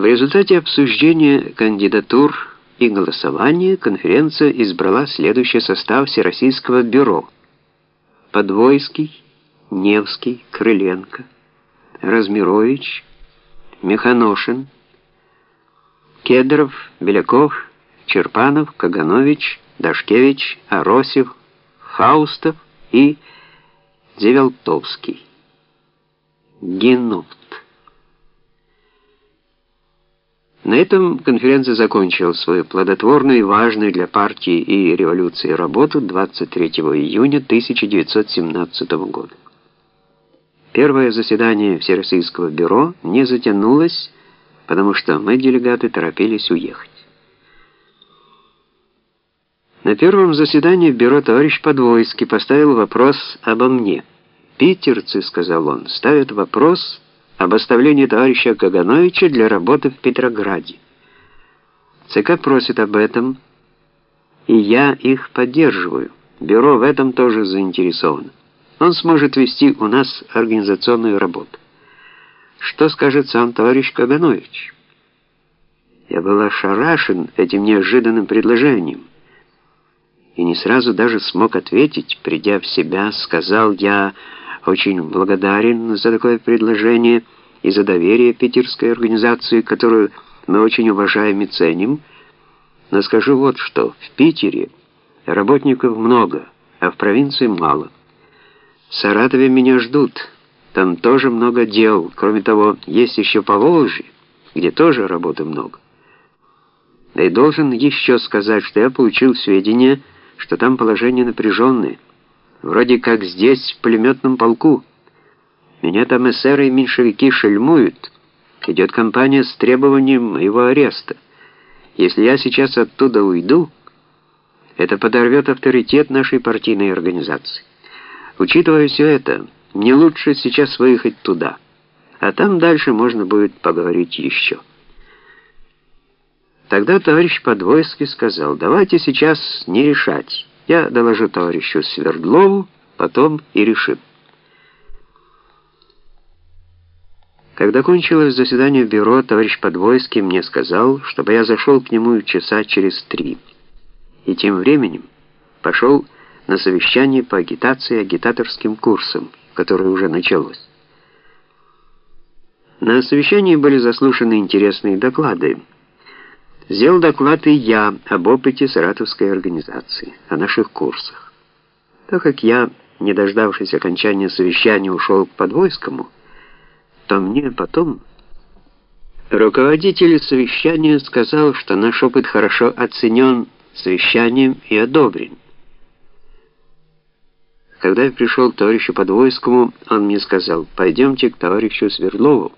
В результате обсуждения кандидатур и голосования конференция избрала следующий состав Всероссийского бюро. Подвойский, Невский, Крыленко, Размирович, Механошин, Кедров, Беляков, Черпанов, Каганович, Дашкевич, Аросев, Хаустов и Зевелтовский. Генопт. На этом конференция закончила свою плодотворную и важную для партии и революции работу 23 июня 1917 года. Первое заседание Всероссийского бюро не затянулось, потому что мы, делегаты, торопились уехать. На первом заседании бюро товарищ Подвойский поставил вопрос обо мне. «Питерцы», — сказал он, — «ставят вопрос об оставлении товарища Кагановича для работы в Петрограде. ЦК просит об этом, и я их поддерживаю. Бюро в этом тоже заинтересовано. Он сможет вести у нас организационную работу. Что скажет сам товарищ Каганович?» Я был ошарашен этим неожиданным предложением и не сразу даже смог ответить. Придя в себя, сказал я очень благодарен за такое предложение и за доверие питерской организации, которую мы очень уважаем и ценим. Но скажу вот что. В Питере работников много, а в провинции мало. В Саратове меня ждут. Там тоже много дел. Кроме того, есть еще Поволжье, где тоже работы много. Да и должен еще сказать, что я получил сведения, что там положение напряженное. Вроде как здесь, в пулеметном полку. Меня там эсеры и меньшевики шельмуют. Идет кампания с требованием его ареста. Если я сейчас оттуда уйду, это подорвет авторитет нашей партийной организации. Учитывая все это, мне лучше сейчас выехать туда, а там дальше можно будет поговорить еще. Тогда товарищ Подвойский сказал, давайте сейчас не решать. Я доложу товарищу Свердлову, потом и решим. Когда кончилось заседание бюро, товарищ Подвойский мне сказал, чтобы я зашел к нему часа через три. И тем временем пошел на совещание по агитации агитаторским курсам, которое уже началось. На совещании были заслушаны интересные доклады. Сделал доклад и я об опыте саратовской организации, о наших курсах. Так как я, не дождавшись окончания совещания, ушел к Подвойскому, то мне потом руководитель совещания сказал, что наш опыт хорошо оценен совещанием и одобрен. Когда я пришел к товарищу Подвойскому, он мне сказал, пойдемте к товарищу Свердлову,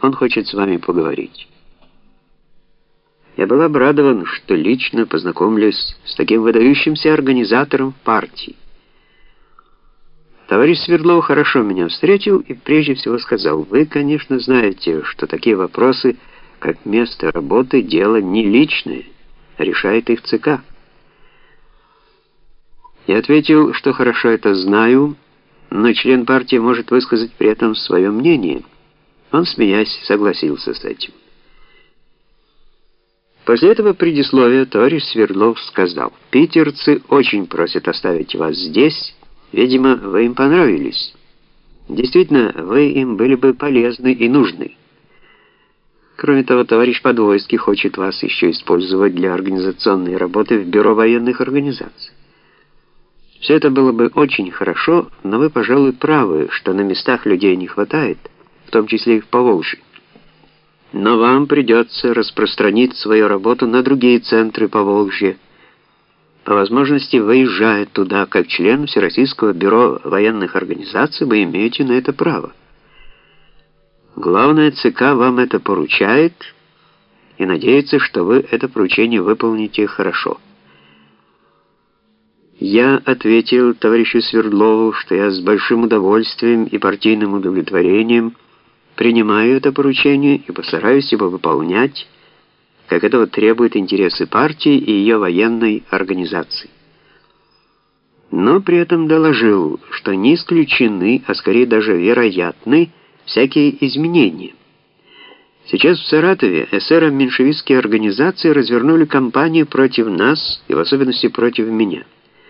он хочет с вами поговорить. Я был обрадован, что лично познакомлюсь с таким выдающимся организатором партии. Товарищ Свердлов хорошо меня встретил и прежде всего сказал, «Вы, конечно, знаете, что такие вопросы, как место работы, дело не личное, решает их ЦК». Я ответил, что хорошо это знаю, но член партии может высказать при этом свое мнение. Он, смеясь, согласился с этим. После этого предисловия товарищ Свердлов сказал, «Питерцы очень просят оставить вас здесь. Видимо, вы им понравились. Действительно, вы им были бы полезны и нужны. Кроме того, товарищ Подвойский хочет вас еще использовать для организационной работы в Бюро военных организаций. Все это было бы очень хорошо, но вы, пожалуй, правы, что на местах людей не хватает, в том числе и в Поволжье. Но вам придется распространить свою работу на другие центры по Волжье, по возможности выезжая туда как член Всероссийского бюро военных организаций, вы имеете на это право. Главное, ЦК вам это поручает и надеется, что вы это поручение выполните хорошо. Я ответил товарищу Свердлову, что я с большим удовольствием и партийным удовлетворением Принимаю это поручение и постараюсь его выполнять, как этого требуют интересы партии и ее военной организации. Но при этом доложил, что не исключены, а скорее даже вероятны, всякие изменения. Сейчас в Саратове эсеро-меньшевистские организации развернули кампанию против нас и в особенности против меня.